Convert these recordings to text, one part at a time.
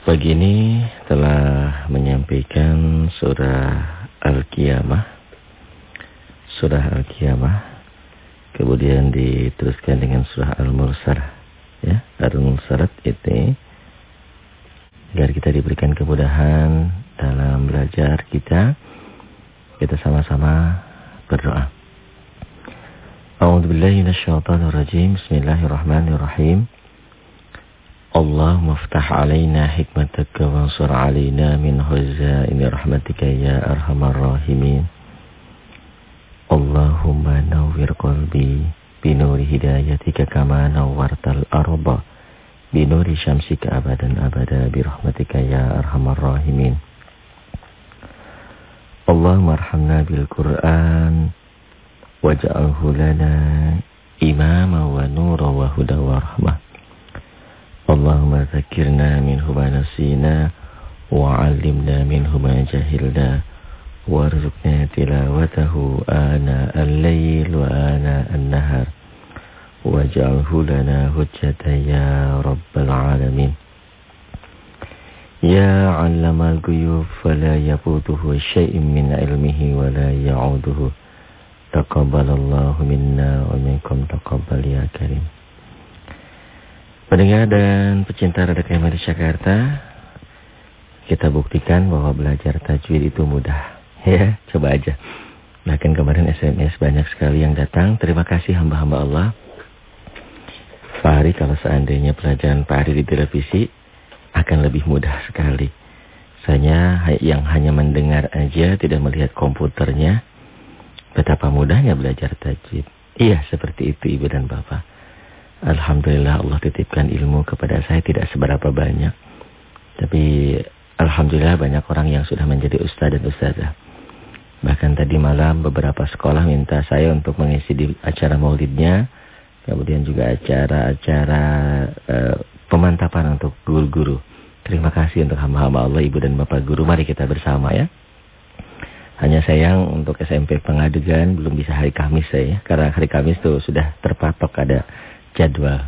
Pagi ini telah menyampaikan surah Al-Qiyamah. Surah Al-Qiyamah. Kemudian diteruskan dengan surah Al-Mursalah. Ya, Al-Mursalat itu agar kita diberikan kemudahan dalam belajar kita. Kita sama-sama berdoa. A'udzubillahi minasyaitonir Bismillahirrahmanirrahim. اللهم افتح علينا حكمتك وانصر علينا من خزائن رحمتك يا أرحم الراحمين اللهم نور قلبي بنور هدايتك كما نورت الأرض بنور شمسك أبدا أبدا برحمتك يا أرحم الراحمين اللهم ارحمنا بالقرآن واجعله لنا إماما ونورا وهدى ورحمة اللهم ذكرنا منه ما نسينا وعلمنا منه ما جهلنا وارزقنا تلاوته آناء الليل وآناء النهار. واجعله لنا هجة يا رب العالمين. يا علم الغيوب فلا يفوته شيء من علمه ولا يعوده. تقبل الله منا ومنكم تقبل يا كريم. Pendengar dan pecinta Radio KMR Jakarta, kita buktikan bahwa belajar tajwid itu mudah. Ya, coba aja. Bahkan kemarin SMS banyak sekali yang datang. Terima kasih hamba-hamba Allah. Pak Hari, kalau seandainya pelajaran Pak Hari di televisi, akan lebih mudah sekali. Saya yang hanya mendengar aja, tidak melihat komputernya, betapa mudahnya belajar tajwid. Iya, seperti itu Ibu dan Bapak. Alhamdulillah Allah titipkan ilmu kepada saya tidak seberapa banyak. Tapi Alhamdulillah banyak orang yang sudah menjadi ustaz dan ustazah. Bahkan tadi malam beberapa sekolah minta saya untuk mengisi di acara maulidnya. Kemudian juga acara-acara uh, pemantapan untuk guru-guru. Terima kasih untuk hamba-hamba Allah, ibu dan bapak guru. Mari kita bersama ya. Hanya sayang untuk SMP pengadegan belum bisa hari Kamis saya. Karena hari Kamis tuh sudah terpatok ada jadwal.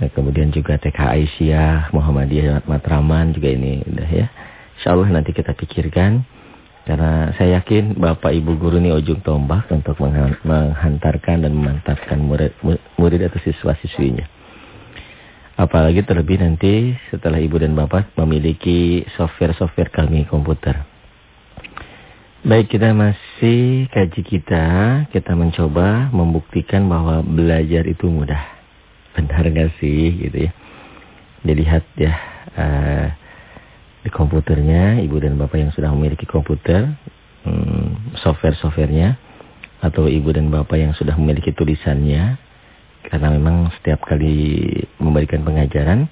Nah, kemudian juga TK Aisyah, Muhammadiyah Matraman juga ini udah ya. Insya Allah nanti kita pikirkan. Karena saya yakin Bapak Ibu Guru ini ujung tombak untuk menghantarkan dan memantapkan murid, murid atau siswa-siswinya. Apalagi terlebih nanti setelah Ibu dan Bapak memiliki software-software kami komputer. Baik, kita masih kaji kita. Kita mencoba membuktikan bahwa belajar itu mudah. Benar nggak sih? Gitu ya. Dilihat ya uh, di komputernya, ibu dan bapak yang sudah memiliki komputer, hmm, software-softwarenya, atau ibu dan bapak yang sudah memiliki tulisannya. Karena memang setiap kali memberikan pengajaran,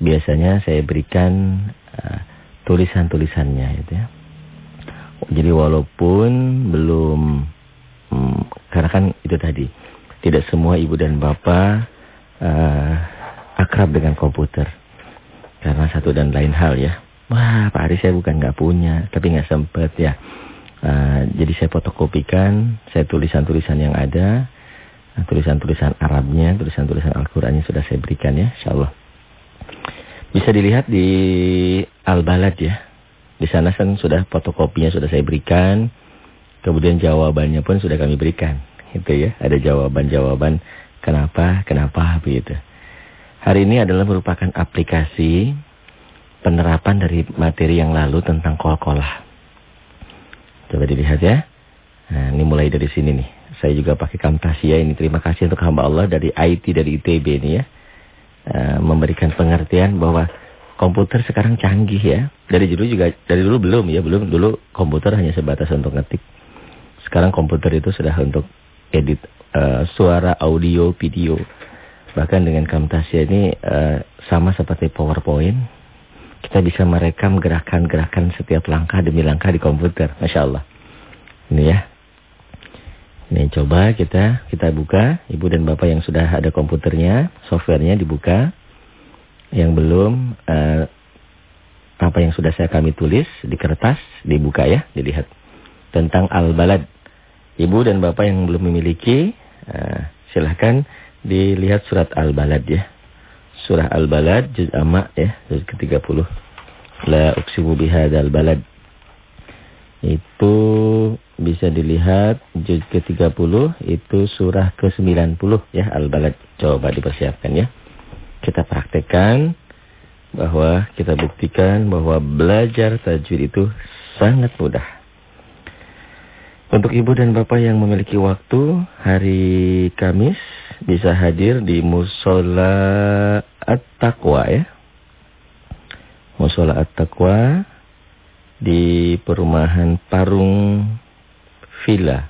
biasanya saya berikan uh, tulisan-tulisannya, gitu ya jadi walaupun belum hmm, karena kan itu tadi tidak semua ibu dan bapak uh, akrab dengan komputer. Karena satu dan lain hal ya. Wah, Pak Ari saya bukan nggak punya, tapi nggak sempat ya. Uh, jadi saya fotokopikan, saya tulisan-tulisan yang ada, tulisan-tulisan Arabnya, tulisan-tulisan Al-Qur'annya sudah saya berikan ya, insyaallah. Bisa dilihat di Al-Balad ya. Di sana kan sudah fotokopinya sudah saya berikan. Kemudian jawabannya pun sudah kami berikan. Itu ya, ada jawaban-jawaban kenapa, kenapa begitu. Hari ini adalah merupakan aplikasi penerapan dari materi yang lalu tentang kol-kolah. Coba dilihat ya. Nah, ini mulai dari sini nih. Saya juga pakai Camtasia ini. Terima kasih untuk hamba Allah dari IT dari ITB ini ya. Uh, memberikan pengertian bahwa komputer sekarang canggih ya. Dari dulu juga dari dulu belum ya, belum dulu komputer hanya sebatas untuk ngetik. Sekarang komputer itu sudah untuk edit uh, suara, audio, video. Bahkan dengan Camtasia ini uh, sama seperti PowerPoint. Kita bisa merekam gerakan-gerakan setiap langkah demi langkah di komputer. Masya Allah. Ini ya. Ini coba kita kita buka. Ibu dan Bapak yang sudah ada komputernya, softwarenya dibuka yang belum uh, apa yang sudah saya kami tulis di kertas dibuka ya dilihat tentang al-balad ibu dan bapak yang belum memiliki uh, silahkan dilihat surat al-balad ya surah Al-Balad juz amma ya, juz ke-30. La uqsimu bihadzal balad. Itu bisa dilihat juz ke-30 itu surah ke-90 ya Al-Balad. Coba dipersiapkan ya. Kita praktekkan bahwa kita buktikan bahwa belajar tajwid itu sangat mudah. Untuk ibu dan bapak yang memiliki waktu hari Kamis bisa hadir di Musola At-Taqwa ya. Musola At-Taqwa di perumahan Parung Villa.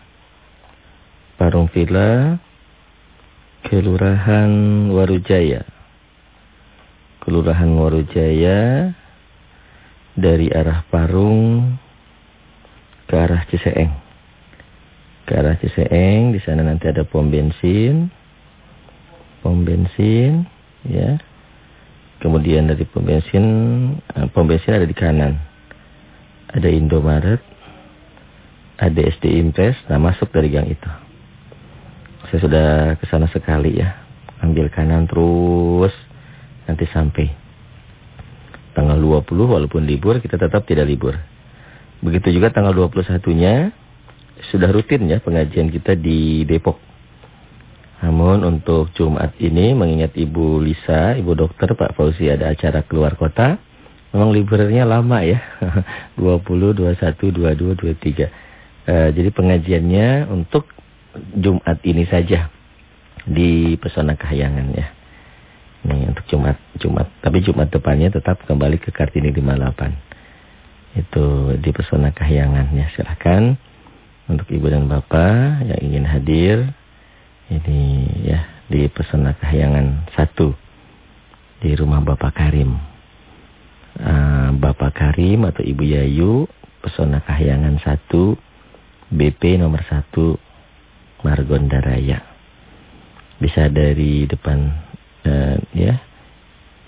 Parung Villa Kelurahan Warujaya. Kelurahan Warujaya dari arah Parung ke arah Ciseeng ke arah Ciseeng. Di sana nanti ada pom bensin. Pom bensin, ya. Kemudian dari pom bensin, eh, pom bensin ada di kanan. Ada Indomaret, ada SD Impres, nah masuk dari gang itu. Saya sudah ke sana sekali ya. Ambil kanan terus, nanti sampai. Tanggal 20 walaupun libur, kita tetap tidak libur. Begitu juga tanggal 21-nya, sudah rutin ya pengajian kita di Depok. Namun untuk Jumat ini mengingat Ibu Lisa, Ibu Dokter Pak Fauzi ada acara keluar kota. Memang liburnya lama ya. 20, 21, 22, 23. Uh, jadi pengajiannya untuk Jumat ini saja di Pesona Kahyangan ya. Ini untuk Jumat, Jumat. Tapi Jumat depannya tetap kembali ke Kartini 58. Itu di Pesona Kahyangan ya. Silahkan untuk ibu dan bapak yang ingin hadir ini ya di pesona kahyangan satu di rumah Bapak Karim. Uh, Bapak Karim atau Ibu Yayu pesona kahyangan satu BP nomor satu Margonda Raya. Bisa dari depan uh, ya.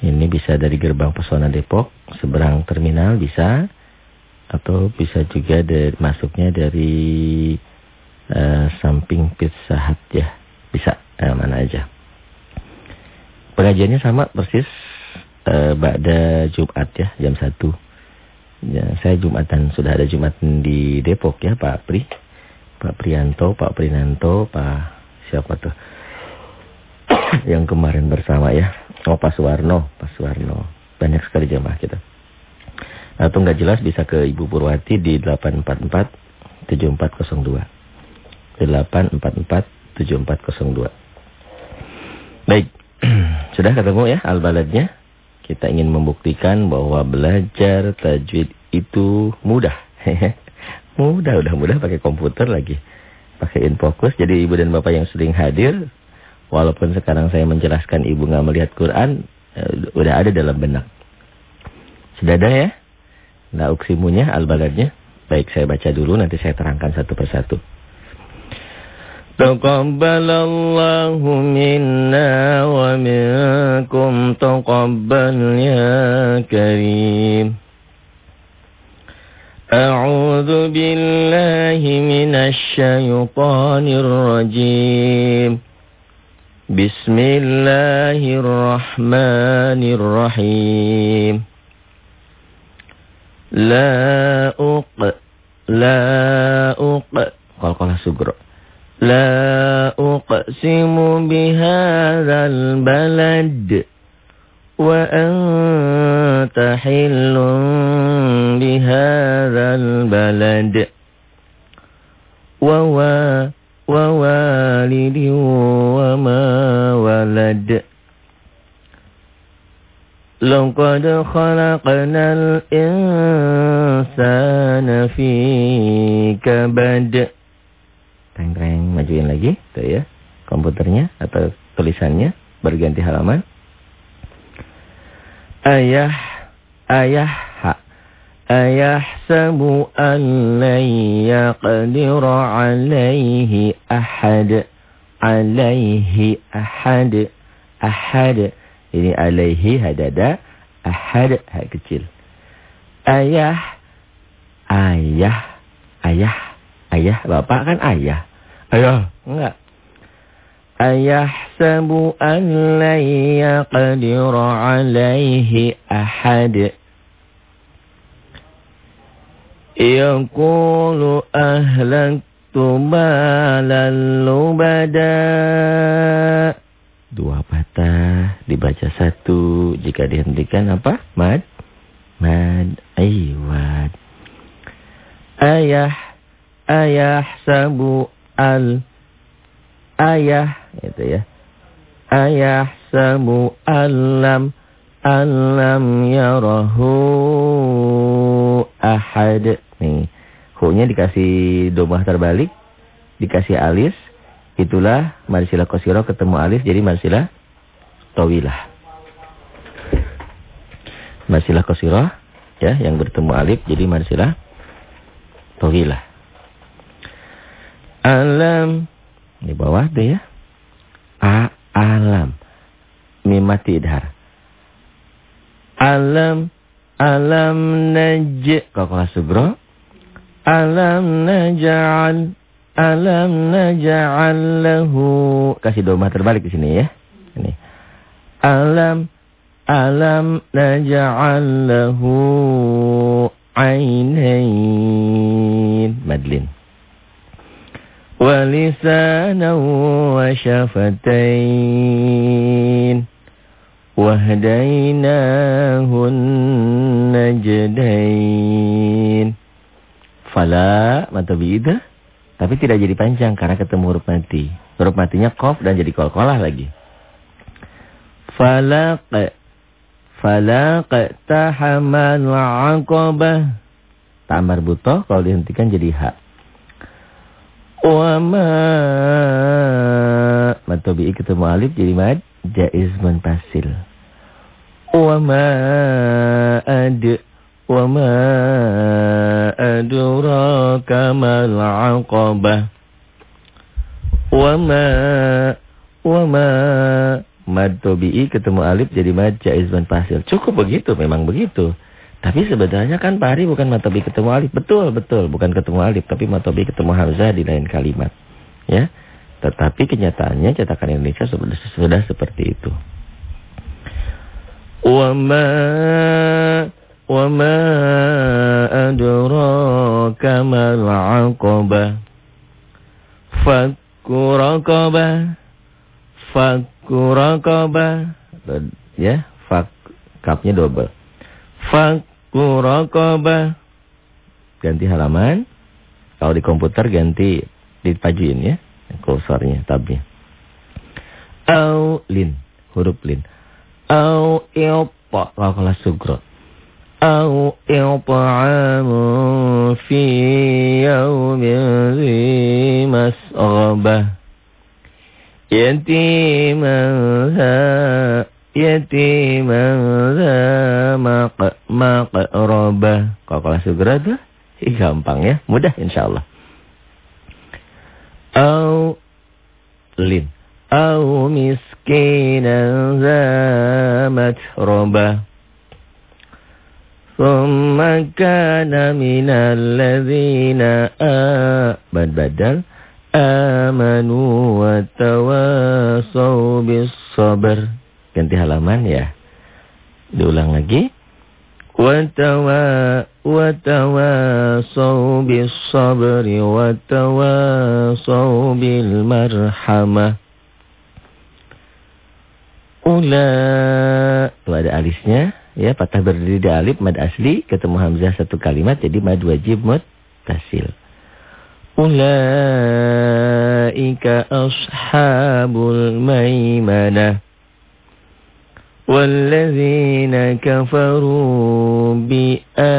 Ini bisa dari gerbang pesona Depok, seberang terminal bisa atau bisa juga dari, masuknya dari uh, samping pizza hut ya. Bisa uh, mana aja. Pengajiannya sama persis uh, pada Jumat ya jam 1. Ya, saya Jumatan sudah ada Jumatan di Depok ya Pak Pri. Pak Prianto, Pak Prinanto, Pak siapa tuh? Yang kemarin bersama ya. Oh Pak Suwarno, Pak Suwarno. Banyak sekali jemaah kita. Atau nggak jelas bisa ke Ibu Purwati di 844 7402. 844 7402. Baik. Sudah ketemu ya al-baladnya? Kita ingin membuktikan bahwa belajar tajwid itu mudah. mudah, udah mudah pakai komputer lagi. Pakai infokus. Jadi ibu dan bapak yang sering hadir, walaupun sekarang saya menjelaskan ibu nggak melihat Quran, eh, udah ada dalam benak. Sudah ada ya? Nah uksimunya, al-baladnya. Baik, saya baca dulu, nanti saya terangkan satu persatu. Taqabbalallahu minna wa minkum taqabbal ya karim. A'udzu billahi minasy syaithanir rajim. La uq La uq. Qalqalah sugro La uqsimu bihadzal balad. Wa anta hillun bihadzal balad. Wa wa wa walidin wa ma walad لقد خلقنا الإنسان في كبد Teng-teng, majuin lagi. Tuh ya. Komputernya atau tulisannya. Berganti halaman. Ayah. Ayah. Ha. Ayah sabu an yaqdiru alaihi ahad. Alaihi ahad. Ahad. Ini alaihi hadada, ahad hak kecil. Ayah, ayah, ayah, ayah, bapak kan ayah. Ayah, enggak. Ayahsabu an la yaqdiru alaihi ahad. Yaqulu ahlaktu malan lubada. Dua patah dibaca satu. Jika dihentikan apa? Mad. Mad. Aywad. Ayah. Ayah sabu al. Ayah itu ya. Ayah samu alam alam yarahu ahad. Nih, hu-nya dikasih domah terbalik, dikasih alis. Itulah marsilah kosiro ketemu alis jadi marsilah tawilah. Marsilah kosiro ya yang bertemu alif jadi marsilah tawilah. Alam di bawah tuh ya. A alam. Mimati idhar. Alam alam naj Kalau sugro. Alam naj'al alam naj'al lahu kasih doma terbalik di sini ya. Ini. Alam alam naj'al lahu ainain. Madlin. ولسانا وشفتين وهديناه النجدين Fala mata bidah tapi tidak jadi panjang karena ketemu huruf mati. Huruf matinya kof dan jadi kol-kolah lagi. Falaq falaq tahamal aqabah. Tamar butoh kalau dihentikan jadi hak. Wa ma Matobi'i ketemu alif jadi mad Jaiz muntasil Wa ma ad Wa ma Wa ma Wa ma Mad tobi'i ketemu alif jadi mad jaiz muntasil Cukup begitu memang begitu tapi sebenarnya kan pari bukan matobi ketemu alif. Betul, betul. Bukan ketemu alif. Tapi matobi ketemu hamzah di lain kalimat. Ya. Tetapi kenyataannya cetakan Indonesia sudah, sudah seperti itu. Wama wama adraka mal aqabah. Fakku raqabah. Fakku raqabah. Ya, fak kapnya double. Fak Kuraqabah. Ganti halaman. Kalau di komputer ganti dipajuin ya. Kursornya, tabnya. Au lin. Huruf lin. Au ilpa. Kalau sugro. Au ilpa'amu fi yawmin zi mas'abah. Yatiman yatiman za maq maqrabah. Kalau kelas segera tuh gampang ya, mudah insyaallah. Au lin au miskinan za matrabah. ثم كان من الذين آمن بدل آمنوا وتواصوا بالصبر Ganti halaman ya. Diulang lagi. Watawa watawasaw bis sabri watawasaw bil marhamah. Ula Tuh ada alisnya ya patah berdiri di alif mad asli ketemu hamzah satu kalimat jadi mad wajib tasil. Ulaika ashabul maimanah والذين كفروا بآ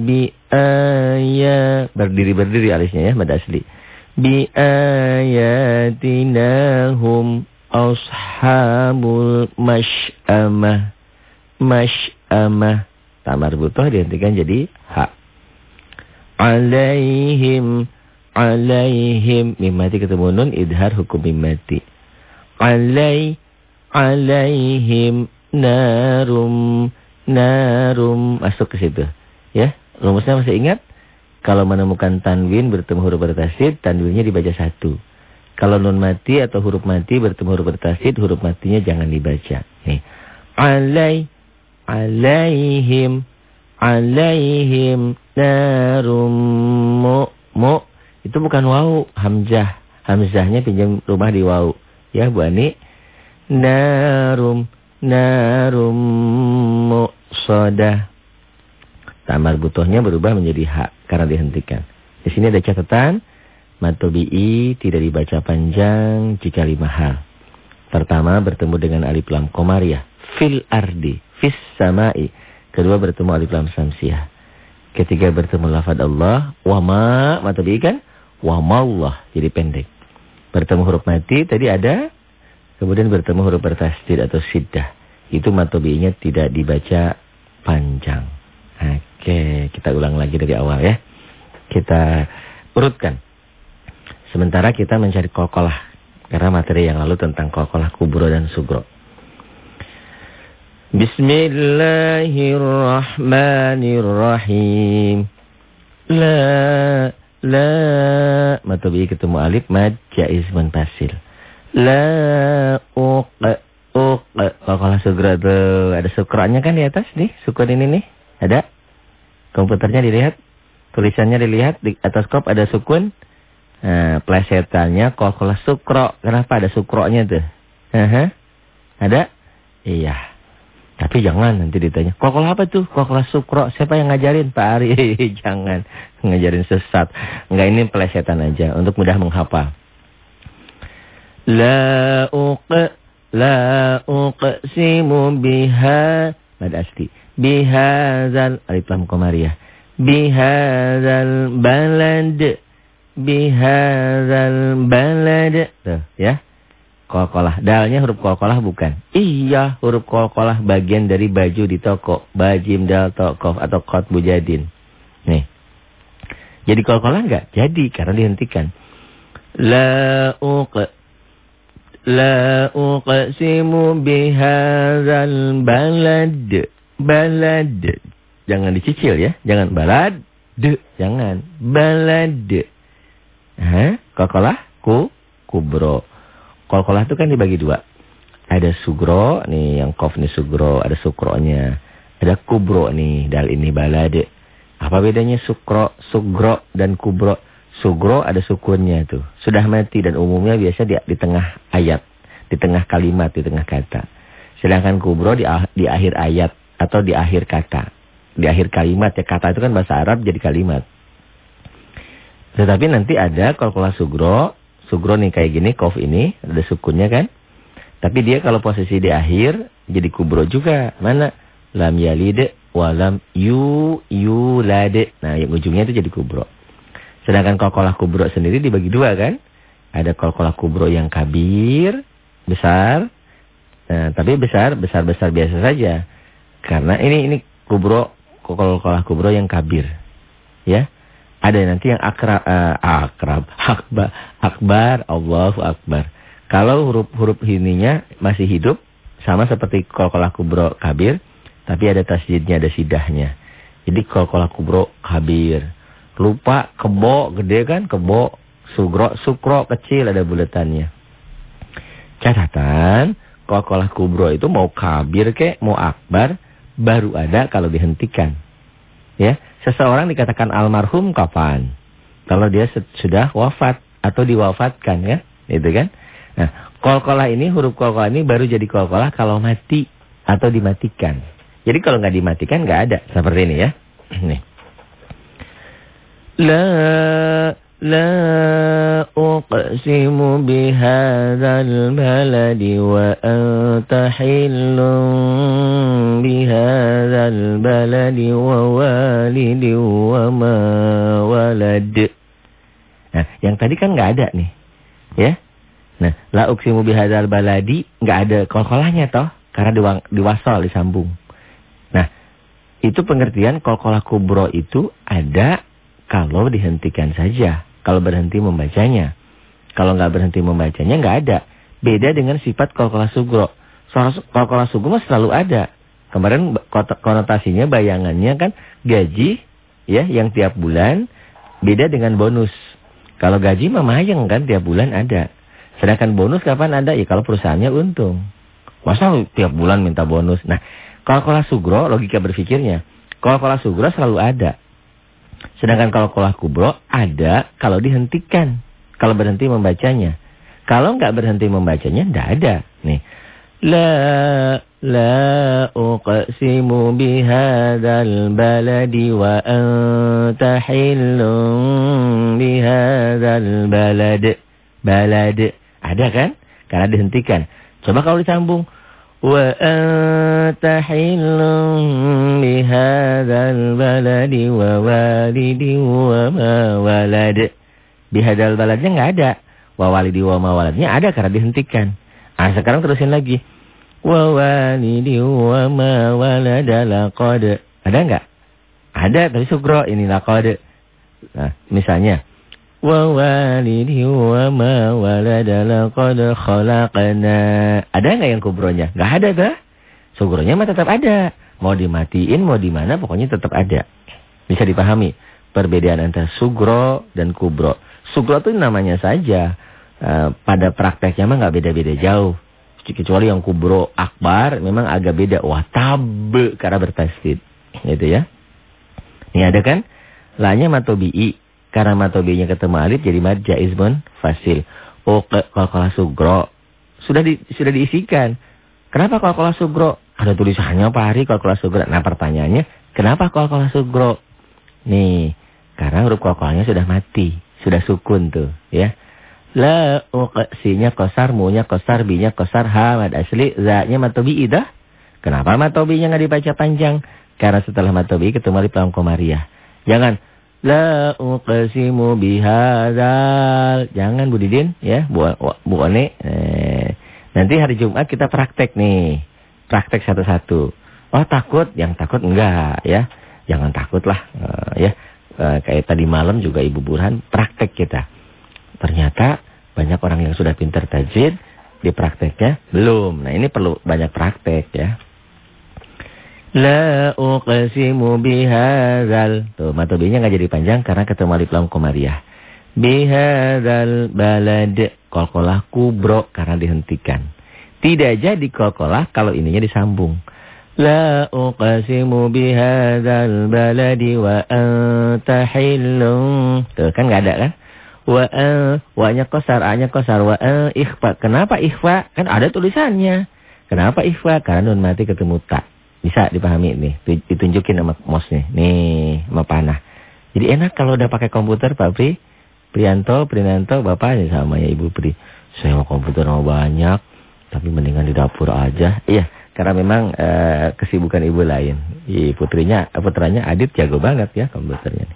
بآيا berdiri-berdiri alisnya ya mad asli biayatina hum ashabul masy'amah masy'amah tamar butuh dihentikan jadi ha. Alaihim alaihim. Mimati ketemu nun idhar hukum mimati alai alaihim. Narum narum. Masuk ke situ ya. Rumusnya masih ingat? Kalau menemukan tanwin bertemu huruf bertasid tanwinnya dibaca satu. Kalau nun mati atau huruf mati bertemu huruf bertasid, huruf matinya jangan dibaca. Nih. Alai, alaihim, alaihim, narum, mu, mu. Itu bukan wau, hamzah. Hamzahnya pinjam rumah di wau. Ya Bu Ani. Narum, narum, mu, sodah. Tamar butuhnya berubah menjadi hak karena dihentikan. Di sini ada catatan. Matobi'i tidak dibaca panjang jika lima hal. Pertama bertemu dengan alif lam komariah. Fil ardi. Fis samai. Kedua bertemu alif lam samsiah. Ketiga bertemu lafad Allah. Wama. Matobi'i kan? Wamaullah. Jadi pendek. Bertemu huruf mati tadi ada. Kemudian bertemu huruf bertasdid atau siddah. Itu matobi'inya tidak dibaca panjang. Oke. Kita ulang lagi dari awal ya. Kita urutkan. Sementara kita mencari kokolah. Karena materi yang lalu tentang kokolah kubro dan sugro. Bismillahirrahmanirrahim. La, la. Matobi ketemu alif, mad, jaiz, pasil. La, uq, uq. Kokolah sugro tuh. Ada sukronya kan di atas nih, sukun ini nih. Ada? Komputernya dilihat? Tulisannya dilihat, di atas kop ada sukun. Nah, plesetannya kokolah sukro. Kenapa ada sukronya tuh? Uh -huh. Ada? Iya. Tapi jangan nanti ditanya, kokolah apa tuh? Kokolah sukro. Siapa yang ngajarin? Pak Ari. jangan ngajarin sesat. Enggak ini plesetan aja untuk mudah menghafal. La uq la uqsimu biha mad asti. Bihazal alif lam qamariyah. Bihazal balad bihadzal balad. Tuh, ya. Kolkolah. Dalnya huruf kolkolah bukan. Iya, huruf kolkolah bagian dari baju di toko. Bajim dal toko atau kot bujadin. Nih. Jadi kolkolah enggak? Jadi karena dihentikan. La uq La uqsimu bihadzal balad. Balad. Jangan dicicil ya. Jangan balad. Jangan. Balad. Hah? Kolkolah? Ku? Kubro. Kolkolah itu kan dibagi dua. Ada sugro, nih yang kof nih sugro, ada sukronya. Ada kubro nih, dal ini balade. Apa bedanya sukro, sugro, dan kubro? Sugro ada sukunnya tuh. Sudah mati dan umumnya biasa di, di tengah ayat. Di tengah kalimat, di tengah kata. Sedangkan kubro di, di akhir ayat atau di akhir kata. Di akhir kalimat ya kata itu kan bahasa Arab jadi kalimat. Tetapi nanti ada kalkula sugro. Sugro nih kayak gini, kof ini. Ada sukunnya kan. Tapi dia kalau posisi di akhir, jadi kubro juga. Mana? Lam yalid walam yu yulade. Nah yang ujungnya itu jadi kubro. Sedangkan kalkula kubro sendiri dibagi dua kan. Ada kalkula kubro yang kabir, besar. Nah, tapi besar, besar-besar biasa saja. Karena ini ini kubro, kalkula kubro yang kabir. Ya. Ada nanti yang akrab, uh, akrab, akbar, akbar, Allahu akbar. Kalau huruf-huruf ininya masih hidup, sama seperti kolkolah kubro kabir, tapi ada tasjidnya, ada sidahnya. Jadi kolkolah kubro kabir. Lupa kebo gede kan, kebo, sugro, sukro kecil ada buletannya. Catatan, kolkolah kubro itu mau kabir ke, mau akbar, baru ada kalau dihentikan. Ya, Seseorang dikatakan almarhum kapan? Kalau dia sudah wafat atau diwafatkan ya, itu kan? Nah, kolkolah ini huruf kolkolah ini baru jadi kolkolah kalau mati atau dimatikan. Jadi kalau nggak dimatikan nggak ada seperti ini ya. Nih. La لا أقسم بهذا البلد وأنت حل بهذا البلد ووالد وما ولد Nah, yang tadi kan nggak ada nih. Ya. Nah, la uksimu bihadzal baladi nggak ada kolkolahnya toh, karena diwang, diwasal disambung. Nah, itu pengertian kolkolah kubro itu ada kalau dihentikan saja kalau berhenti membacanya. Kalau nggak berhenti membacanya nggak ada. Beda dengan sifat kalkula sugro. Kalkula sugro selalu ada. Kemarin konotasinya bayangannya kan gaji ya yang tiap bulan beda dengan bonus. Kalau gaji mah mayang kan tiap bulan ada. Sedangkan bonus kapan ada? Ya kalau perusahaannya untung. Masa tiap bulan minta bonus? Nah, kalau sugro, logika berpikirnya. Kalau sugro selalu ada. Sedangkan kalau kolah kubro ada kalau dihentikan. Kalau berhenti membacanya. Kalau nggak berhenti membacanya, tidak ada. Nih. La la uqsimu bihadzal baladi wa anta hillun bihadzal balad. Balad. Ada kan? Karena dihentikan. Coba kalau disambung. Wa anta hillun bihadzal baladi wa walidi wa ma walad. Bihadzal baladnya nggak ada. Wa walidi wa ma waladnya ada karena dihentikan. Ah sekarang terusin lagi. Wa walidi wa ma walada laqad. Ada enggak? Ada tapi sugro ini laqad. Nah, misalnya wa ma walada laqad khalaqna. Ada enggak yang kubronya? Enggak ada dah. Sugronya mah tetap ada. Mau dimatiin, mau di mana pokoknya tetap ada. Bisa dipahami perbedaan antara sugro dan kubro. Sugro itu namanya saja. Uh, pada prakteknya mah nggak beda-beda jauh. Kecuali yang kubro akbar memang agak beda. Wah tabe karena bertasdid. Gitu ya. Ini ada kan? Lanya matobi'i. Karena matobi'inya ketemu alif jadi mad jaizmun fasil. Oh kalau sugro. Sudah di, sudah diisikan. Kenapa kalau sugro? Ada tulisannya Pak Hari kalau sugro. Nah pertanyaannya. Kenapa kalau sugro? Nih. Karena huruf kolkolnya sudah mati. Sudah sukun tuh. Ya. La uqsinya kosar, munya kosar, binya kosar, ha mad asli, za-nya matobi idah. Kenapa matobinya nggak dibaca panjang? Karena setelah matobi ketemu alif lam komariah. Jangan la uqsimu bihadzal. Jangan Bu Didin ya, Bu Bu One. Eh, nanti hari Jumat kita praktek nih. Praktek satu-satu. Oh takut, yang takut enggak ya. Jangan takut lah uh, ya. Uh, kayak tadi malam juga Ibu Burhan praktek kita. Ternyata banyak orang yang sudah pintar tajwid, di prakteknya belum. Nah ini perlu banyak praktek ya. La uqsimu bihadzal. Tuh matobinya nggak jadi panjang karena ketemu alif lam komariah. Bihadzal balad. Kolkolah kubro karena dihentikan. Tidak jadi kolkolah kalau ininya disambung. La uqsimu bihadzal baladi wa anta hillun. Tuh kan nggak ada kan? Wa uh, wa-nya kosar, a-nya kosar, wa uh, ikhfa. Kenapa ikhfa? Kan ada tulisannya. Kenapa ikhfa? Karena nun mati ketemu tak. Bisa dipahami nih. Ditunjukin sama mos nih. Nih, sama panah. Jadi enak kalau udah pakai komputer, Pak Pri. Prianto, Prinanto, bapaknya sama ya Ibu Pri. Saya mau komputer mau banyak, tapi mendingan di dapur aja. Iya, karena memang uh, kesibukan ibu lain. I, putrinya, putranya Adit jago banget ya komputernya.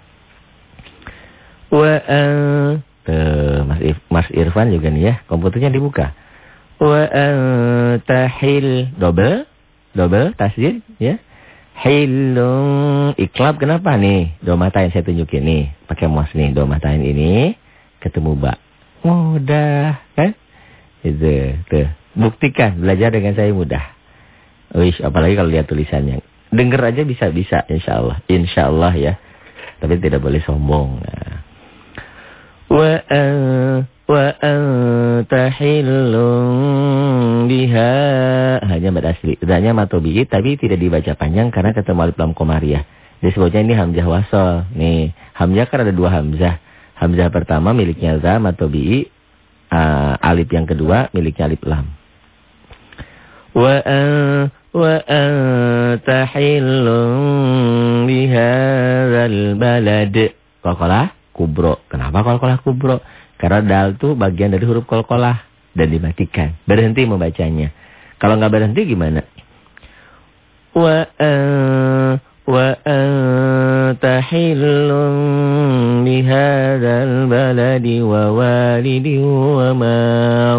Wa uh, Mas, If, Mas Irfan juga nih ya, komputernya dibuka. Wa tahil double, double tasjid ya. Hilung iklab kenapa nih? Dua mata yang saya tunjukin nih, pakai mos nih, dua mata ini ketemu ba. Mudah kan? Itu tuh. Buktikan belajar dengan saya mudah. Wish, apalagi kalau lihat tulisannya. Dengar aja bisa-bisa insyaallah. Insyaallah ya. Tapi tidak boleh sombong. Nah. Wa wa anta biha hanya mad asli. Adanya matobi tapi tidak dibaca panjang karena ketemu alif lam komariah. Disebutnya ini hamzah wasol. Nih, hamzah kan ada dua hamzah. Hamzah pertama miliknya za matobi uh, alif yang kedua miliknya alif lam. Wa wa anta bihadzal balad. Qalqalah kubro. Kenapa kolkolah kubro? Karena dal itu bagian dari huruf kolkolah dan dimatikan. Berhenti membacanya. Kalau nggak berhenti gimana? Wa uh, wa anta hillun bihadzal baladi wa walidi wa ma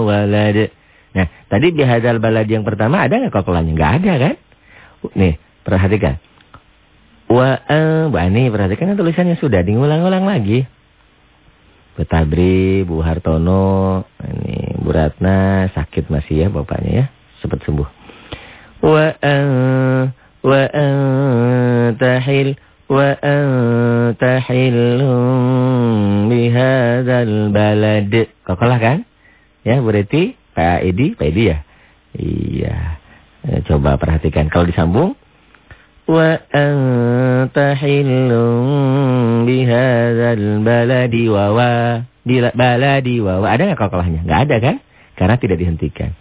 walad. Nah, tadi bihadzal baladi yang pertama ada nggak kolkolahnya? Nggak ada kan? Nih, perhatikan. Wa uh, Bu Ani perhatikan kan tulisannya sudah diulang-ulang lagi. Bu Tabri, Bu Hartono, ini Bu Ratna sakit masih ya bapaknya ya, cepat sembuh. Wa wa tahil wa tahil bihadzal balad. Kokolah kan? Ya, Bu Reti, Pak Edi, Pak Edi ya? Iya. Eh, coba perhatikan. Kalau disambung. Hillum bihadzal baladi wa wa. Baladi wa wa. Ada nggak kalkolahnya? Nggak ada kan? Karena tidak dihentikan.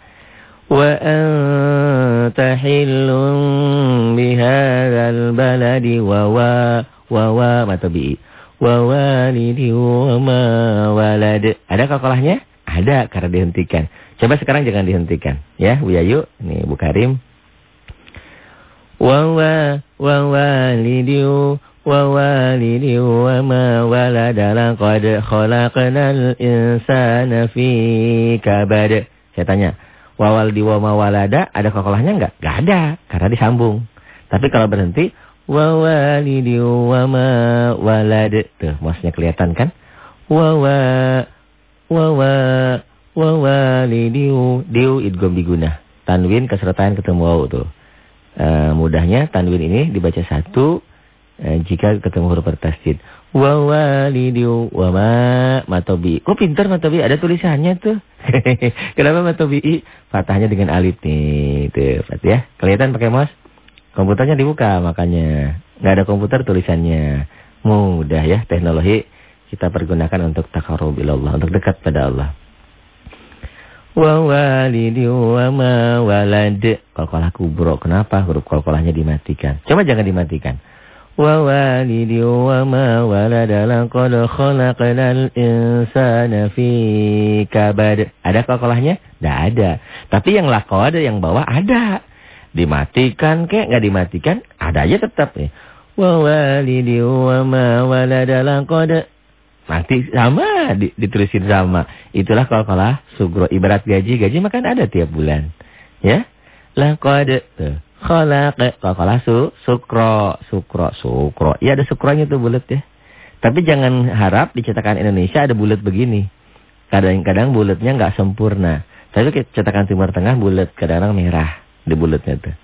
Wa anta hillum bihadzal baladi wa wa. Wa bi'i. Wa walidi wa ma walad. Ada kalkolahnya? Ada karena dihentikan. Coba sekarang jangan dihentikan. Ya, Bu Yayu. Ini Bu Karim. Wa wa wa walidiu wa walidiu wa ma walada laqad khalaqnal insana fi kabad. Saya tanya, wa walidi wa ma walada ada kokolahnya enggak? Enggak ada, karena disambung. Tapi kalau berhenti, wa walidiu wa ma walad. Tuh, maksudnya kelihatan kan? Wa wa wa wa wa walidiu diu idgham diguna. Tanwin kesertaan ketemu waw tuh. E, mudahnya tanwin ini dibaca satu e, jika ketemu huruf bertasjid. Wa walidiu wa ma matobi. Kok pintar matobi? Ada tulisannya tuh. Kenapa matobi? Fatahnya dengan alif nih. Tuh, ya. Kelihatan pakai mouse? Komputernya dibuka makanya. nggak ada komputer tulisannya. Mudah ya teknologi kita pergunakan untuk takarub Allah, untuk dekat pada Allah wa walidi wa ma walad. Qalqalah kubro. Kenapa huruf qalqalahnya dimatikan? Coba jangan dimatikan. Wa walidi wa ma walad laqad khalaqnal insana fi kabad. Ada qalqalahnya? Tidak ada. Tapi yang laqad yang bawah ada. Dimatikan kek nggak dimatikan? Ada aja tetap nih. Wa walidi wa ma walad laqad Nanti sama ditulisin sama. Itulah kalau kalah sugro ibarat gaji, gaji makan ada tiap bulan. Ya. Laqad khalaq kalau su sukro, sukro, sukro. Ya ada sukronya tuh bulat ya. Tapi jangan harap di cetakan Indonesia ada bulat begini. Kadang-kadang bulatnya nggak sempurna. Tapi cetakan Timur Tengah bulat, kadang-kadang merah di bulatnya tuh.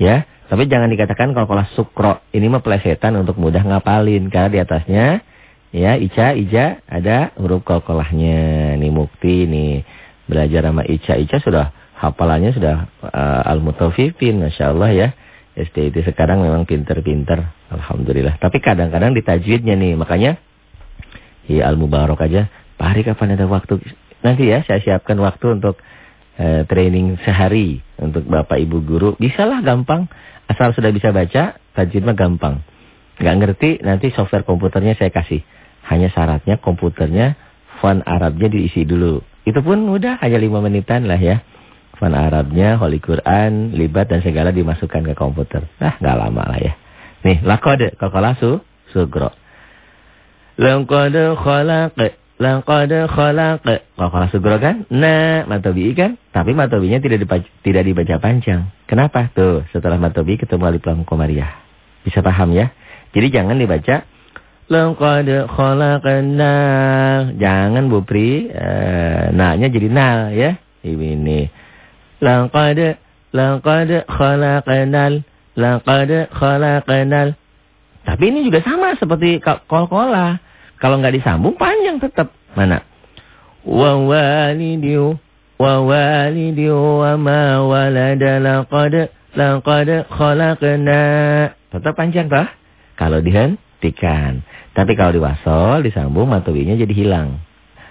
Ya, tapi jangan dikatakan kalau kalah sukro. Ini mah plesetan untuk mudah ngapalin karena di atasnya Ya, Ica, Ija, ada huruf kolkolahnya. Nih Mukti, nih belajar sama Ica. Ica sudah hafalannya sudah uh, Al-Mutawifin, Masya Allah ya. itu sekarang memang pinter-pinter. Alhamdulillah. Tapi kadang-kadang di tajwidnya nih. Makanya, ya Al-Mubarok aja. Pak Hari kapan ada waktu? Nanti ya, saya siapkan waktu untuk uh, training sehari. Untuk Bapak Ibu Guru. Bisalah gampang. Asal sudah bisa baca, tajwid mah gampang. Gak ngerti, nanti software komputernya saya kasih. Hanya syaratnya komputernya font Arabnya diisi dulu. Itu pun mudah, hanya lima menitan lah ya. Font Arabnya, Holy Quran, libat dan segala dimasukkan ke komputer. Nah, nggak lama lah ya. Nih, lakode, kokolasu, sugro. Lengkode kholak, lengkode kholak. Kokola sugro kan? Nah, matobi kan? Tapi matobinya tidak dibaca, tidak dibaca panjang. Kenapa? Tuh, setelah matobi ketemu alif lam komariah. Bisa paham ya? Jadi jangan dibaca Laqad khalaqna. Jangan Bu Pri, eh, naknya jadi nal ya. Ini. Laqad laqad khalaqnal. Laqad khalaqnal. Tapi ini juga sama seperti kol-kola. Kalau nggak disambung panjang tetap. Mana? Wa walidiu wa walidiu wa ma walada laqad laqad khalaqna. Tetap panjang toh? Kalau dihentikan. Tapi kalau diwasol, disambung matobinya jadi hilang.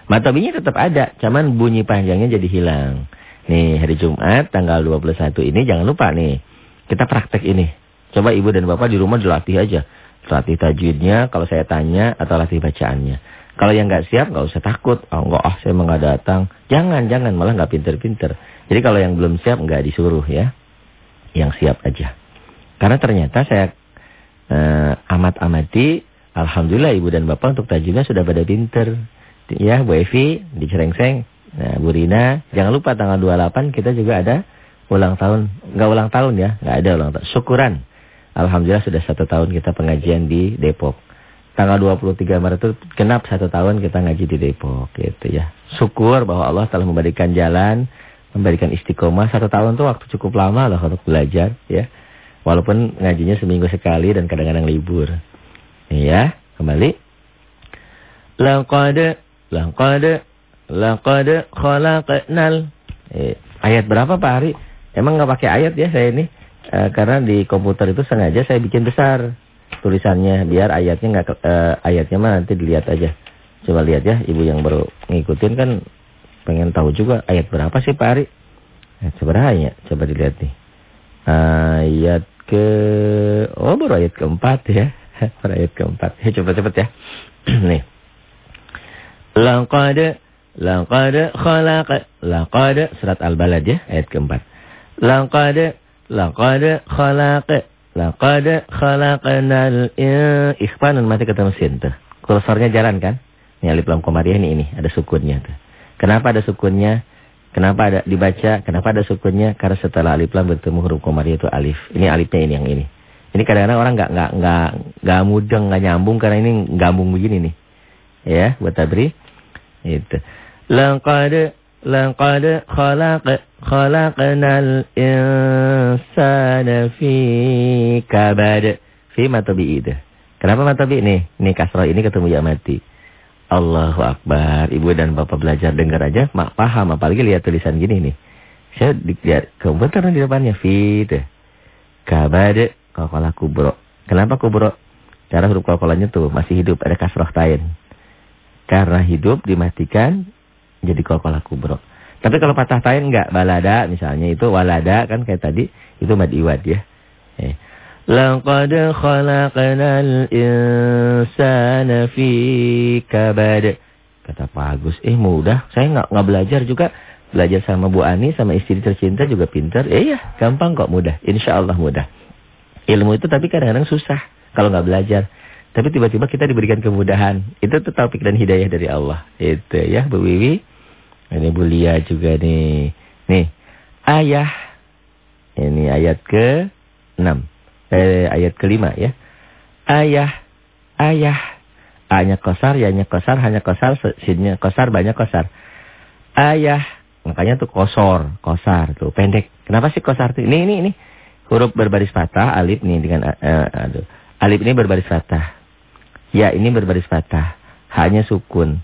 Matobinya tetap ada, cuman bunyi panjangnya jadi hilang. Nih, hari Jumat tanggal 21 ini jangan lupa nih. Kita praktek ini. Coba ibu dan bapak di rumah dilatih aja. Latih tajwidnya kalau saya tanya atau latih bacaannya. Kalau yang nggak siap nggak usah takut. Oh enggak, ah saya nggak datang. Jangan, jangan malah nggak pinter-pinter. Jadi kalau yang belum siap nggak disuruh ya. Yang siap aja. Karena ternyata saya uh, amat-amati Alhamdulillah ibu dan bapak untuk tajwidnya sudah pada pinter. Ya, Bu Evi di Cerengseng. Nah, Bu Rina, jangan lupa tanggal 28 kita juga ada ulang tahun. Enggak ulang tahun ya, enggak ada ulang tahun. Syukuran. Alhamdulillah sudah satu tahun kita pengajian di Depok. Tanggal 23 Maret itu genap satu tahun kita ngaji di Depok gitu ya. Syukur bahwa Allah telah memberikan jalan, memberikan istiqomah. Satu tahun itu waktu cukup lama loh untuk belajar ya. Walaupun ngajinya seminggu sekali dan kadang-kadang libur. Ya, kembali. Laqad laqad Laqad khalaqnal. Eh, ayat berapa Pak Hari? Emang nggak pakai ayat ya saya ini? E, karena di komputer itu sengaja saya bikin besar tulisannya biar ayatnya nggak e, ayatnya mah nanti dilihat aja. Coba lihat ya, ibu yang baru ngikutin kan pengen tahu juga ayat berapa sih Pak Ari? Ayat seberapa ya? Coba dilihat nih. Ayat ke oh baru ayat keempat ya. baru ayat keempat. Ya coba cepet ya. nih. Laqad laqad khalaq laqad surat Al-Balad ya ayat keempat. Laqad laqad khalaq laqad khalaqnal ikhfanan mati ketemu sin tuh. Kursornya jalan kan? Ini alif lam komariah ini ini ada sukunnya tuh. Kenapa ada sukunnya? Kenapa ada dibaca? Kenapa ada sukunnya? Karena setelah alif lam bertemu huruf komariah itu alif. Ini alifnya ini yang ini. Ini kadang-kadang orang nggak nggak nggak nggak mudeng, nggak nyambung karena ini gabung begini nih. Ya, buat tabri. Itu. Laqad laqad khalaq khalaqnal insana fi kabad. Fi matabi itu. Kenapa matabi nih? Ini kasroh ini ketemu ya mati. Allahu Akbar. Ibu dan bapak belajar dengar aja, mak paham. Apalagi lihat tulisan gini nih. Saya lihat komputer di depannya. Fit. Kabade. Kokola kubro. Kenapa kubro? Karena huruf kokolanya tuh masih hidup. Ada kasroh tain. Karena hidup dimatikan. Jadi kokola kubro. Tapi kalau patah tain enggak. Balada misalnya itu walada kan kayak tadi. Itu madiwad ya. Eh. Laqad khalaqnal insana fi kabad. Kata Pak Agus, eh mudah. Saya nggak nggak belajar juga. Belajar sama Bu Ani, sama istri tercinta juga pintar. Eh ya, gampang kok mudah. Insya Allah mudah. Ilmu itu tapi kadang-kadang susah kalau nggak belajar. Tapi tiba-tiba kita diberikan kemudahan. Itu tuh taufik dan hidayah dari Allah. Itu ya, Bu Wiwi. Ini Bu Lia juga nih. Nih, ayah. Ini ayat ke-6 eh, ayat kelima ya. Ayah, ayah. A-nya kosar, ya-nya kosar, hanya kosar, sinnya kosar, banyak kosar. Ayah, makanya tuh kosor, kosar tuh pendek. Kenapa sih kosar tuh? Ini, ini, ini. Huruf berbaris patah, alif nih dengan, uh, aduh. Alif ini berbaris patah. Ya ini berbaris patah. Hanya sukun.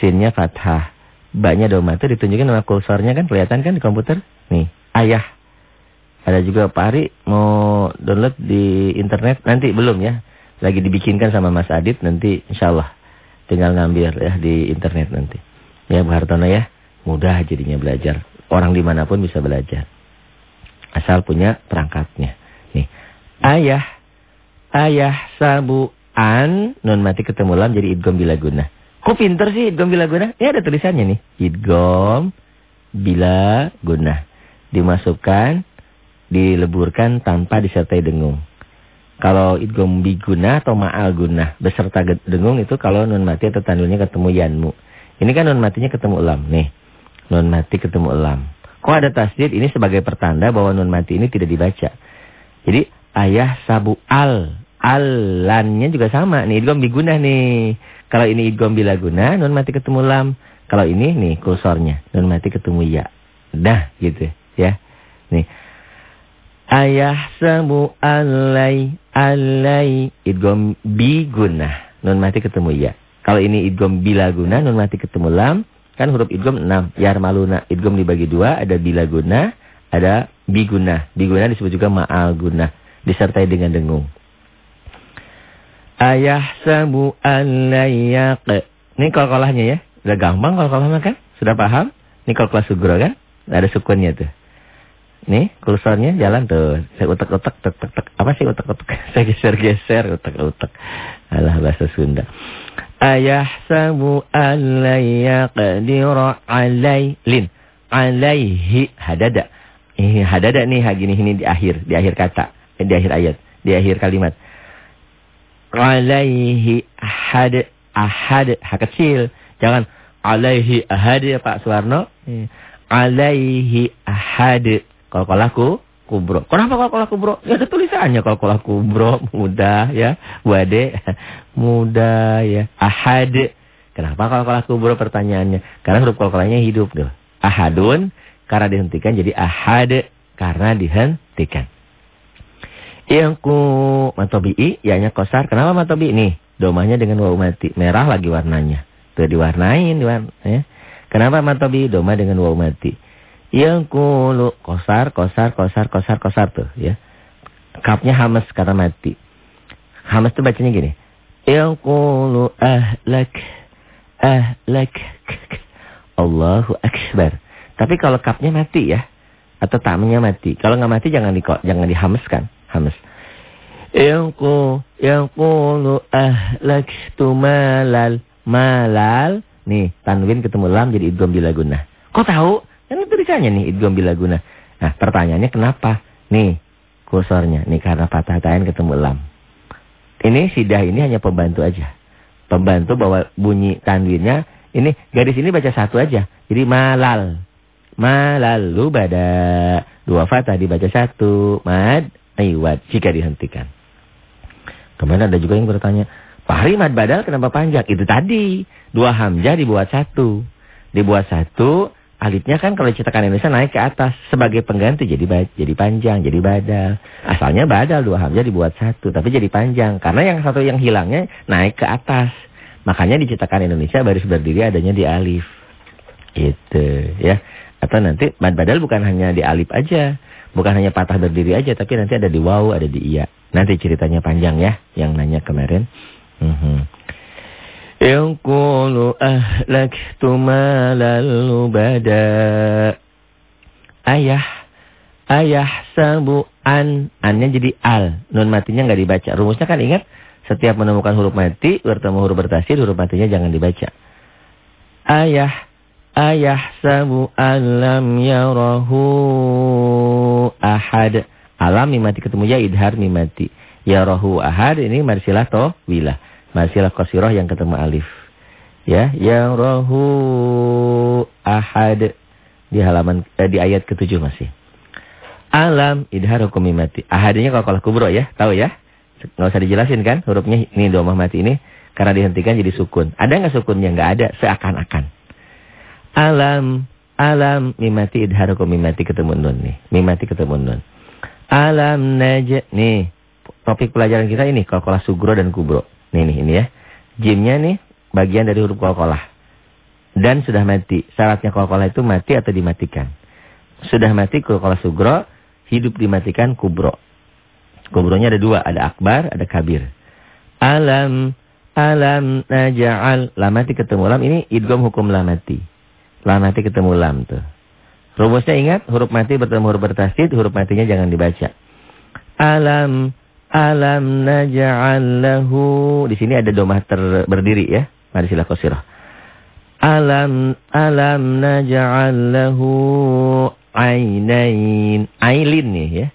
Sinnya fathah. Banyak doma itu ditunjukin sama kursornya kan kelihatan kan di komputer? Nih, ayah. Ada juga Pak Ari mau download di internet nanti belum ya. Lagi dibikinkan sama Mas Adit nanti insya Allah tinggal ngambil ya di internet nanti. Ya Bu Hartono ya, mudah jadinya belajar. Orang di mana pun bisa belajar. Asal punya perangkatnya. Nih, ayah, ayah sabuan non mati ketemu lam jadi idgom bila guna. Kok pinter sih idgom bila guna? Ya ada tulisannya nih, idgom bila guna. Dimasukkan dileburkan tanpa disertai dengung. Kalau idgom biguna atau ma'al guna beserta dengung itu kalau nun mati atau tandulnya ketemu yanmu. Ini kan nun matinya ketemu lam nih. Nun mati ketemu lam. Kok ada tasdid ini sebagai pertanda bahwa nun mati ini tidak dibaca. Jadi ayah sabu al. Alannya juga sama nih idgom biguna nih. Kalau ini idgom bila guna nun mati ketemu lam. Kalau ini nih kursornya nun mati ketemu ya. Dah gitu ya. Nih Ayah sabu alai alai idgom bi guna nun mati ketemu ya. Kalau ini idgom bila guna nun mati ketemu lam kan huruf idgom 6 yarmaluna idgom dibagi dua ada bila guna ada bi guna. Bi guna disebut juga ma'al guna disertai dengan dengung. Ayah sabu alayak. Ini kol-kolahnya ya. Udah gampang kol-kolahnya kan? Sudah paham? Ini kol-kolah sugro kan? Ada sukunnya tuh. Nih, kursornya jalan tuh. Saya utek-utek, tek tek tek. Apa sih utek-utek? Saya geser-geser, utek-utek. Alah bahasa Sunda. Ayah sabu alayya qadira alailin. Alaihi hadada. Ini hadada nih, gini ini di akhir, di akhir kata, eh, di akhir ayat, di akhir kalimat. Alaihi ahad, ahad, ha kecil. Jangan alaihi ahad ya Pak Suwarno. Alaihi ahad. Kol-kolaku kubro. Kenapa kol-kolaku kubro? Ya ada tulisannya kol-kolaku kubro. Mudah ya. Wade. Mudah ya. Ahad. Kenapa kol-kolaku kubro pertanyaannya? Karena huruf kol-kolanya hidup. Tuh. Ahadun. Karena dihentikan jadi ahad. Karena dihentikan. Yang ku matobi'i. Ianya kosar. Kenapa matobi nih? Domanya dengan wawu mati. Merah lagi warnanya. Tuh diwarnain. Diwarna, ya. Kenapa matobi? Doma dengan waw mati. Yang kulu kosar, kosar, kosar, kosar, kosar tuh ya. Kapnya hamas kata mati. Hamas tuh bacanya gini. Yang kulu ahlak, ahlak. Allahu Akbar. Tapi kalau kapnya mati ya. Atau tamnya mati. Kalau nggak mati jangan di jangan dihameskan. Hames. Yaqulu yaqulu ahlaktu malal malal. Nih, tanwin ketemu lam jadi idgham bila guna. Kok tahu? Kan tulisannya nih idgham bila guna. Nah, pertanyaannya kenapa? Nih, kursornya. Nih karena patah tain ketemu lam. Ini sidah ini hanya pembantu aja. Pembantu bahwa bunyi tanwinnya ini garis ini baca satu aja. Jadi malal. Malalu bada. Dua fatah dibaca satu. Mad iwat jika dihentikan. Kemudian ada juga yang bertanya, Pak mad badal kenapa panjang? Itu tadi, dua hamzah dibuat satu. Dibuat satu, alifnya kan kalau cetakan Indonesia naik ke atas. Sebagai pengganti jadi jadi panjang, jadi badal. Asalnya badal, dua hamzah dibuat satu. Tapi jadi panjang. Karena yang satu yang hilangnya naik ke atas. Makanya di cetakan Indonesia baris berdiri adanya di alif. Itu ya. Atau nanti badal bukan hanya di alif aja. Bukan hanya patah berdiri aja, tapi nanti ada di waw, ada di iya. Nanti ceritanya panjang ya, yang nanya kemarin. Yang kulu ahlaktu malal lubada. Ayah, ayah sabu an. Annya jadi al. Nun matinya nggak dibaca. Rumusnya kan ingat, setiap menemukan huruf mati, bertemu huruf bertasir, huruf matinya jangan dibaca. Ayah Ayah sabu alam yarahu ahad. Alam mimati ketemu ya idhar mimati. Yarahu ahad ini marsilah toh wilah. Marsilah kosiroh yang ketemu alif. Ya, yarahu ahad. Di halaman eh, di ayat ketujuh masih. Alam idhar hukum mimati. Ahadnya kalau kalau kubro ya, tahu ya? Nggak usah dijelasin kan hurufnya ini domah mati ini karena dihentikan jadi sukun. Ada nggak sukunnya? Nggak ada, seakan-akan. Alam, alam, mimati idharukum mimati ketemu nun nih. Mimati ketemu nun. Alam naja, nih. Topik pelajaran kita ini, kolkolah sugro dan kubro. Nih, nih, ini ya. Jimnya nih, bagian dari huruf kolkolah. Dan sudah mati. Syaratnya kolkolah itu mati atau dimatikan. Sudah mati kolkolah sugro, hidup dimatikan kubro. Kubronya ada dua, ada akbar, ada kabir. Alam, alam naja'al. Lamati ketemu lam, ini idgom hukum lamati. Lam mati ketemu lam tuh. Rumusnya ingat, huruf mati bertemu huruf bertasdid, huruf matinya jangan dibaca. Alam, alam naja'al lahu. Di sini ada domah berdiri ya. Mari sila kosirah. Alam, alam naja'al lahu ainain. Ailin nih ya.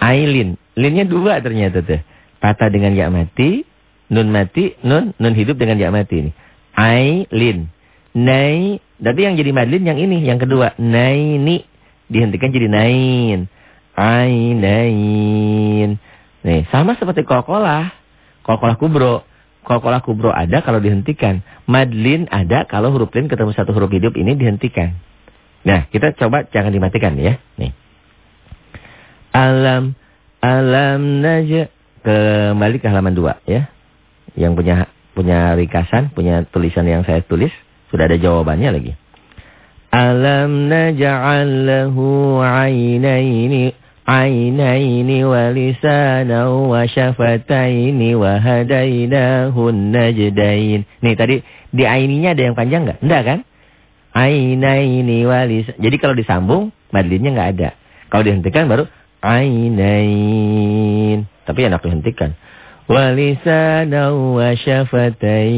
Ailin. Linnya dua ternyata tuh. Patah dengan ya mati, nun mati, nun, nun hidup dengan ya mati ini. Ailin. Nai tapi yang jadi madlin yang ini, yang kedua. Naini. Dihentikan jadi nain. Ainain. Nih, sama seperti kolkolah. Kolkolah kubro. Kolkolah kubro ada kalau dihentikan. Madlin ada kalau huruf lin ketemu satu huruf hidup ini dihentikan. Nah, kita coba jangan dimatikan ya. Nih. Alam. Alam naja. Kembali ke halaman 2 ya. Yang punya punya rikasan, punya tulisan yang saya tulis. Sudah ada jawabannya lagi. Alam naj'al lahu 'ainaini wa wa syafataini wa hadainahu najdain. Nih tadi di aininya ada yang panjang enggak? Enggak kan? Ainaini wa lisan. Jadi kalau disambung madlinnya enggak ada. Kalau dihentikan baru ainain. Tapi enak dihentikan. Wa lisana wa syafatain.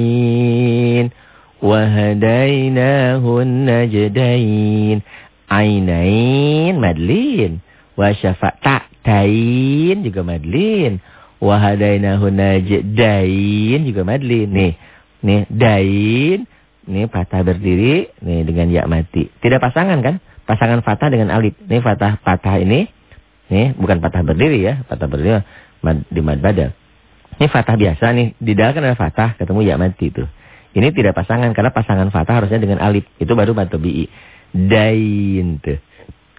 Wahadainahun najdain. Ainain madlin. Wa ta'tain juga madlin. Wahadainahun najdain juga madlin. Nih, nih dain. Nih patah berdiri. Nih dengan ya mati. Tidak pasangan kan? Pasangan fatah dengan alif. Nih fatah patah ini. Nih bukan patah berdiri ya. Patah berdiri di mad badal. Ini fatah biasa nih. Di dalam kan ada fatah. Ketemu ya mati tuh. Ini tidak pasangan karena pasangan fatah harusnya dengan alif. Itu baru matobi'i. Dain tuh.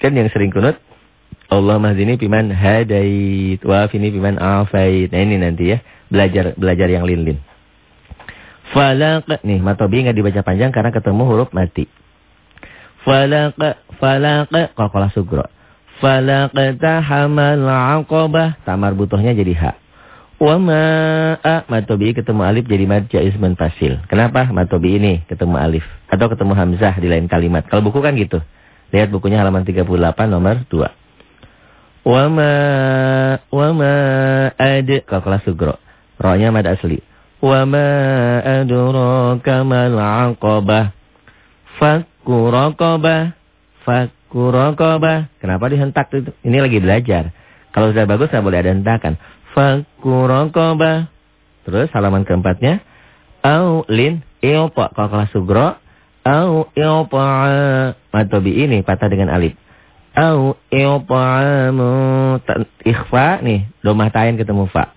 Kan yang sering kunut Allah mahdini piman hadait wafini piman afait. Nah ini nanti ya belajar belajar yang lin-lin. Falaq nih matobi nggak dibaca panjang karena ketemu huruf mati. falaq falaq qalqalah sugro. Falaqtahamal aqabah. Tamar butuhnya jadi hak. Wa ma'a matobi ketemu alif jadi mad jaizman fasil. Kenapa matobi ini ketemu alif atau ketemu hamzah di lain kalimat? Kalau buku kan gitu. Lihat bukunya halaman 38 nomor 2. Wa ma wa ma ad kelas sugro. Rohnya mad asli. Wa ma adraka mal aqabah. Fakku raqabah. Fakku raqabah. Kenapa dihentak itu? Ini lagi belajar. Kalau sudah bagus nggak boleh ada hentakan. Fakku raqabah. Terus halaman keempatnya. Au lin ilpa. Kalau kelas sugro. Au ilpa'a. Matobi ini patah dengan alif. Au ilpa'amu. Ikhfa nih. Domah tayin ketemu fa.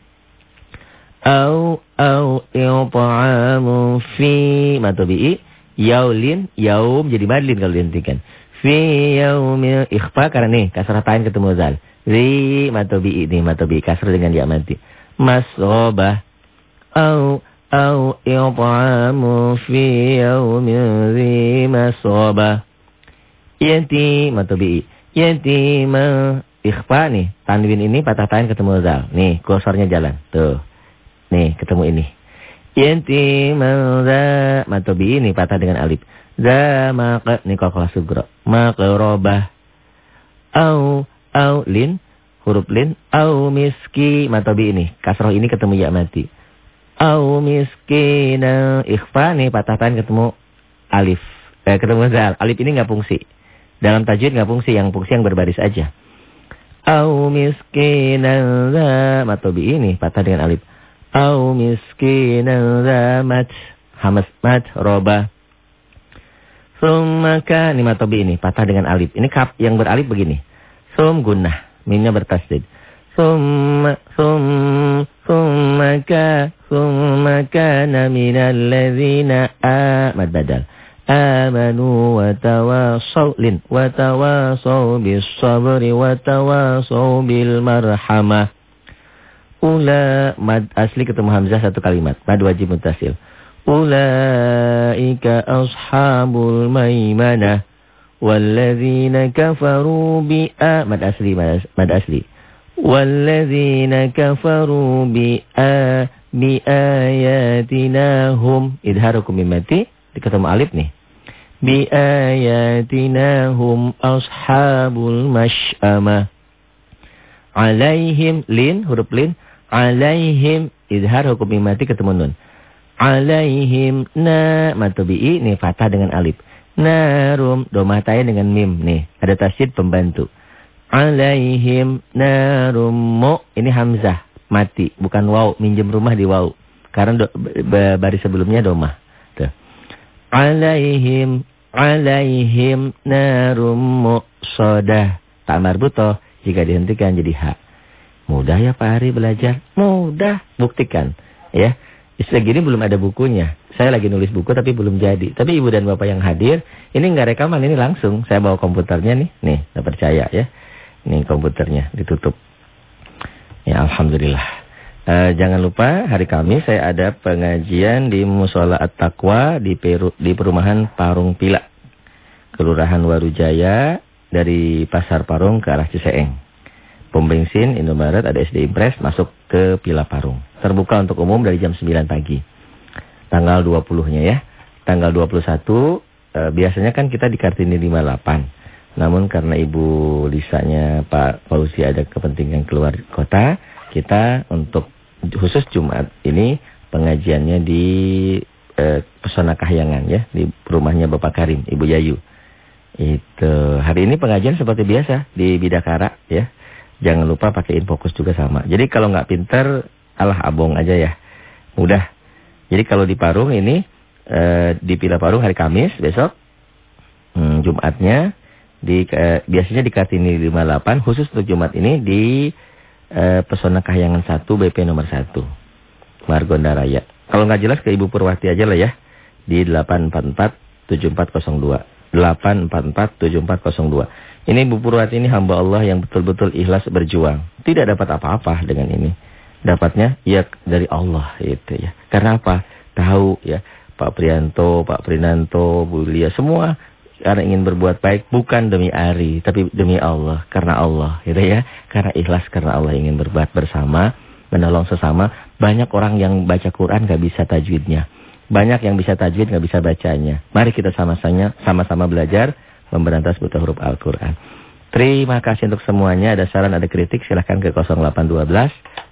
Au au ilpa'amu fi. Matobi Yaulin. Yaum jadi madlin kalau dihentikan. Fi yaumil ikhfa. Karena nih kasrah tayin ketemu zal. Ri matobi ini matobi kasrah dengan dia mati. Masrobah. Au au i'tamu fi yaumin zi masrobah. Yati matobi. Ma ikhfa nih. Tanwin ini patah tain ketemu zal. Nih kursornya jalan. Tuh. Nih ketemu ini. Yati za matobi ini patah dengan alif. Za maqa. Nih kalau sugro. Maqrobah. Au au lin huruf lin au miski matobi ini kasroh ini ketemu ya mati au miskina ikhfa nih patah tan ketemu alif eh, ketemu zal alif ini nggak fungsi dalam tajwid nggak fungsi yang fungsi yang berbaris aja au miskina za matobi ini patah dengan alif au miskina za mat hamas mat roba Sumaka nih matobi ini patah dengan alif ini kap yang beralif begini Sum gunnah. Mimnya bertasdid. Summa sum summa ka summa kana minal ladzina amad badal amanu wa tawasaw lin wa tawasaw bis sabri wa tawasaw bil marhamah. Ula mad asli ketemu hamzah satu kalimat, mad wajib mutasil. Ulaika ashabul maimanah walladzina kafaru bi mad asli mad, asli. Walladzina kafaru bi bi ayatina hum idharukum mimati ketemu alif nih. Bi ayatina hum ashabul mashama Alaihim lin huruf lin alaihim idhar hukum mati ketemu nun. Alaihim na matubi'i ini fatah dengan alif. Narum domataya dengan mim nih. Ada tasyid pembantu. Alaihim narum mu ini hamzah mati bukan waw minjem rumah di waw karena do, baris sebelumnya domah. Alaihim. Alaihim narum mu. Sodah. Tak marbutoh. Jika dihentikan jadi hak. Mudah ya Pak Hari belajar? Mudah. Buktikan. Ya. Istilah gini belum ada bukunya. Saya lagi nulis buku tapi belum jadi. Tapi ibu dan bapak yang hadir, ini nggak rekaman, ini langsung. Saya bawa komputernya nih. Nih, nggak percaya ya. Nih komputernya ditutup. Ya Alhamdulillah. Uh, jangan lupa hari Kamis saya ada pengajian di Musola At-Taqwa di, di perumahan Parung Pila. Kelurahan Warujaya dari Pasar Parung ke arah Ciseeng. Pom bensin Indomaret ada SD Impres masuk ke Pila Parung. Terbuka untuk umum dari jam 9 pagi. Tanggal 20-nya ya. Tanggal 21 eh, biasanya kan kita di Kartini 58. Namun karena Ibu Lisanya Pak Fauzi ada kepentingan keluar kota, kita untuk khusus Jumat ini pengajiannya di eh, Pesona Kahyangan ya, di rumahnya Bapak Karim, Ibu Yayu. Itu hari ini pengajian seperti biasa di Bidakara ya. Jangan lupa pakai infokus juga sama. Jadi kalau nggak pinter, alah abong aja ya. Mudah. Jadi kalau di Parung ini, e, di Pila Parung hari Kamis besok, hmm, Jumatnya, di e, biasanya di Kartini 58, khusus untuk Jumat ini di e, Pesona Kahyangan 1 BP nomor 1. Margonda Raya. Kalau nggak jelas ke Ibu Purwati aja lah ya. Di 844 7402. 844 7402. Ini Bu Purwati ini hamba Allah yang betul-betul ikhlas berjuang. Tidak dapat apa-apa dengan ini. Dapatnya ya dari Allah itu ya. Karena apa? Tahu ya Pak Prianto, Pak Prinanto, Bu Lia semua karena ingin berbuat baik bukan demi Ari, tapi demi Allah, karena Allah, gitu ya. Karena ikhlas karena Allah ingin berbuat bersama, menolong sesama. Banyak orang yang baca Quran gak bisa tajwidnya. Banyak yang bisa tajwid gak bisa bacanya. Mari kita sama-sama sama-sama belajar memberantas buta huruf Al-Quran. Terima kasih untuk semuanya. Ada saran, ada kritik, silahkan ke 0812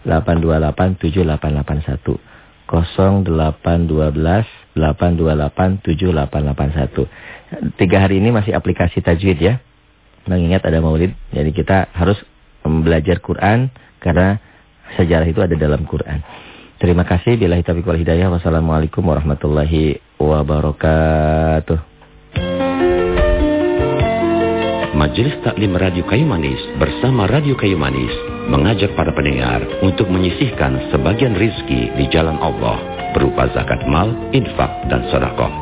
828 7881. 0812 828 7881. Tiga hari ini masih aplikasi tajwid ya. Mengingat ada maulid. Jadi kita harus belajar Quran karena sejarah itu ada dalam Quran. Terima kasih. Bila taufiq wal hidayah. Wassalamualaikum warahmatullahi wabarakatuh. Majelis Taklim Radio Kayu Manis bersama Radio Kayu Manis mengajak para pendengar untuk menyisihkan sebagian rizki di jalan Allah berupa zakat mal, infak, dan sodakoh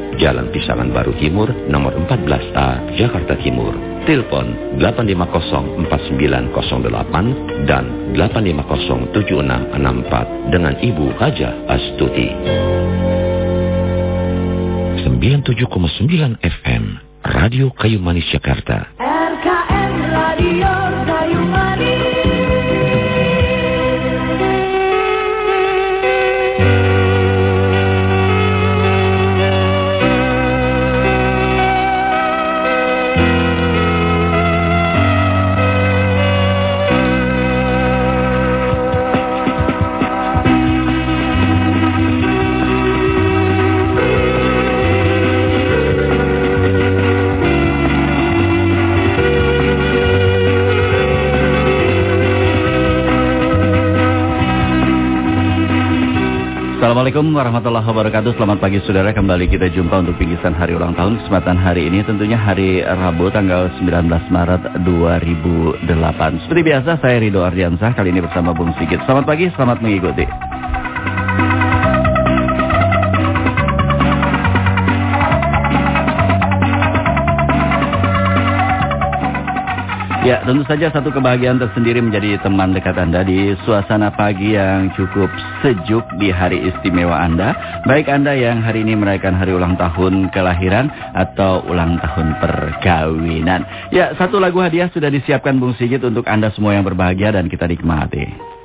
Jalan Pisangan Baru Timur, nomor 14A, Jakarta Timur. Telepon 8504908 dan 8507664 dengan Ibu Haja Astuti. 97,9 FM, Radio Kayu Manis Jakarta. Assalamualaikum warahmatullahi wabarakatuh. Selamat pagi saudara. Kembali kita jumpa untuk pinggisan hari ulang tahun. Kesempatan hari ini tentunya hari Rabu Tanggal 19 Maret 2008 Seperti biasa saya Ridho Ardiansah. Kali ini bersama Bung Sigit. Selamat pagi, selamat mengikuti Ya, tentu saja satu kebahagiaan tersendiri menjadi teman dekat Anda di suasana pagi yang cukup sejuk di hari istimewa Anda. Baik Anda yang hari ini merayakan hari ulang tahun kelahiran atau ulang tahun perkawinan. Ya, satu lagu hadiah sudah disiapkan Bung Sigit untuk Anda semua yang berbahagia dan kita nikmati.